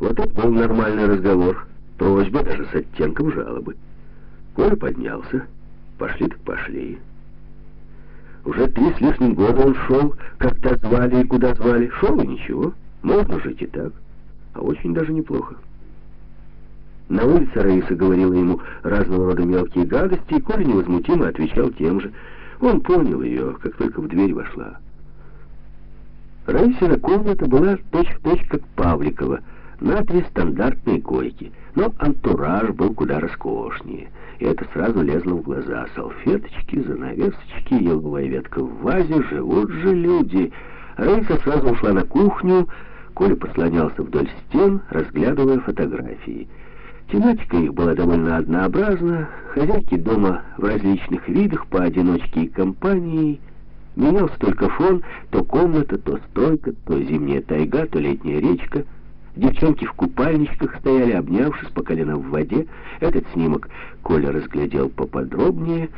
Вот это был нормальный разговор. Просьба даже с оттенком жалобы. Коля поднялся. Пошли так пошли. Уже три с лишним года он шел, когда звали и куда звали. Шел и ничего. Можно жить и так. А очень даже неплохо. На улице Раиса говорила ему разного рода мелкие гадости, и Коля невозмутимо отвечал тем же. Он понял ее, как только в дверь вошла. Раисина комната была точь-в-точь, -точь, как Павликова, на три стандартные койки, но антураж был куда роскошнее, и это сразу лезло в глаза. Салфеточки, занавесочки, еловая ветка в вазе, живут же люди. Раиса сразу ушла на кухню, Коля послонялся вдоль стен, разглядывая фотографии. Тематика их была довольно однообразна. Хозяйки дома в различных видах, поодиночке и компанией. Менялся только фон, то комната, то стойка, то зимняя тайга, то летняя речка. Девчонки в купальничках стояли, обнявшись по колено в воде. Этот снимок Коля разглядел поподробнее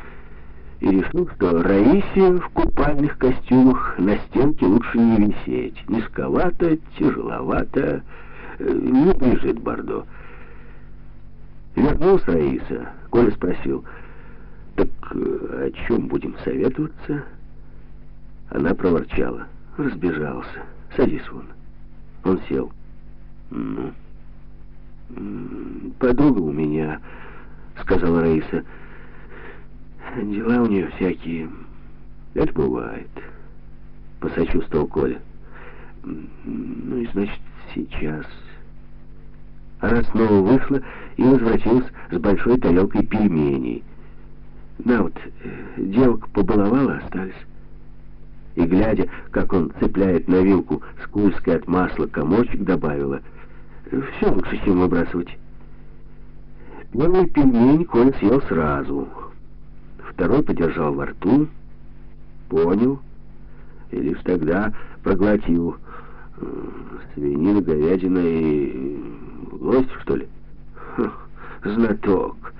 и решил, что Раисе в купальных костюмах на стенке лучше не висеть. Низковато, тяжеловато, э, не бежит Бордо. Вернулась Раиса. Коля спросил, «Так э, о чем будем советоваться?» Она проворчала. Разбежался. «Садись вон». Он сел. «Ну, подруга у меня», — сказала Раиса. «Дела у нее всякие». «Это бывает», — посочувствовал Коля. «Ну и значит, сейчас...» Она снова вышла и возвратилась с большой тарелкой пельменей. Да вот, э, девок побаловала, остались. И глядя, как он цепляет на вилку скользкий от масла комочек, добавила, все лучше, чем выбрасывать. Первый пельмень Коля съел сразу. Второй подержал во рту, понял, и лишь тогда проглотил свинина, говядина и лось, что ли? Знаток,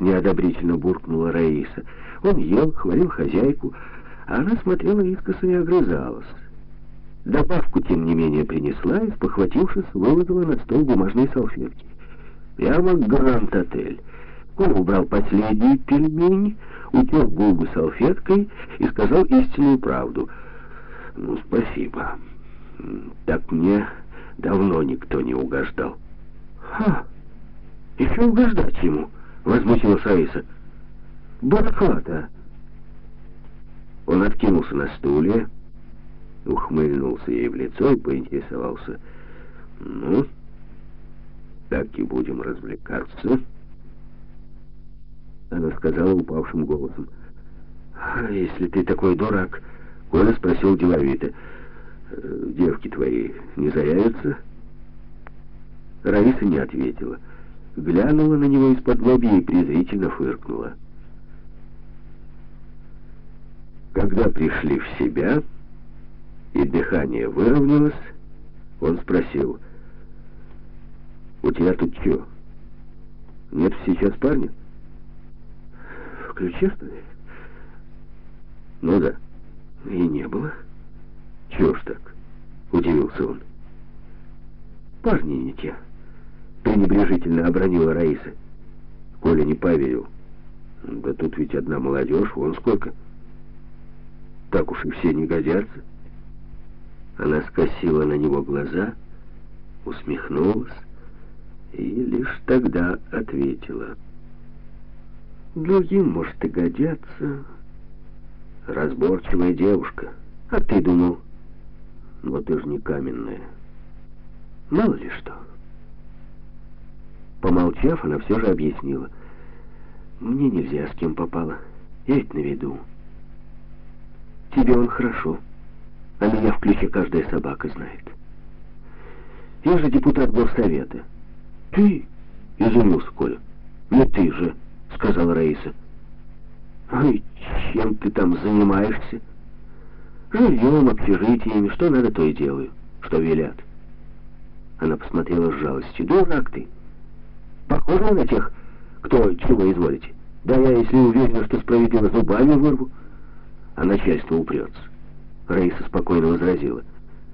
неодобрительно буркнула Раиса. Он ел, хвалил хозяйку, а она смотрела искоса и огрызалась. Добавку, тем не менее, принесла и, спохватившись, выложила на стол бумажные салфетки. Прямо гранд-отель. Он убрал последний пельмень, утер губы салфеткой и сказал истинную правду. «Ну, спасибо». Так мне давно никто не угождал. Ха! Еще угождать ему, возмутилась Раиса. Барахлата. Он откинулся на стуле, ухмыльнулся ей в лицо и поинтересовался. Ну, так и будем развлекаться. Она сказала упавшим голосом. «А если ты такой дурак?» Коля спросил деловито. Э, девки твои не заявятся?» Раиса не ответила. Глянула на него из-под лобья и презрительно фыркнула. Когда пришли в себя и дыхание выровнялось, он спросил, «У тебя тут что, нет сейчас парня?» «В ключе, что ли?» «Ну да, и не было». «Чего ж так?» — удивился он. «Парни не те», — пренебрежительно обронила Раиса. Коля не поверил. «Да тут ведь одна молодежь, вон сколько. Так уж и все не годятся». Она скосила на него глаза, усмехнулась и лишь тогда ответила. «Другим, может, и годятся. Разборчивая девушка. А ты думал, но ты же не каменная. Мало ли что. Помолчав, она все же объяснила. Мне нельзя, с кем попало. Я ведь на виду. Тебе он хорошо, а меня в ключе каждая собака знает. Я же депутат горсовета. Ты? Изумился Коля. Не ты же, сказала Раиса. Ой, чем ты там занимаешься? Жильем, общежитиями, что надо, то и делаю, что велят. Она посмотрела с жалостью. Дурак ты. Похоже на тех, кто чего изволите. Да я, если уверена, что справедливо зубами вырву, а начальство упрется. Раиса спокойно возразила.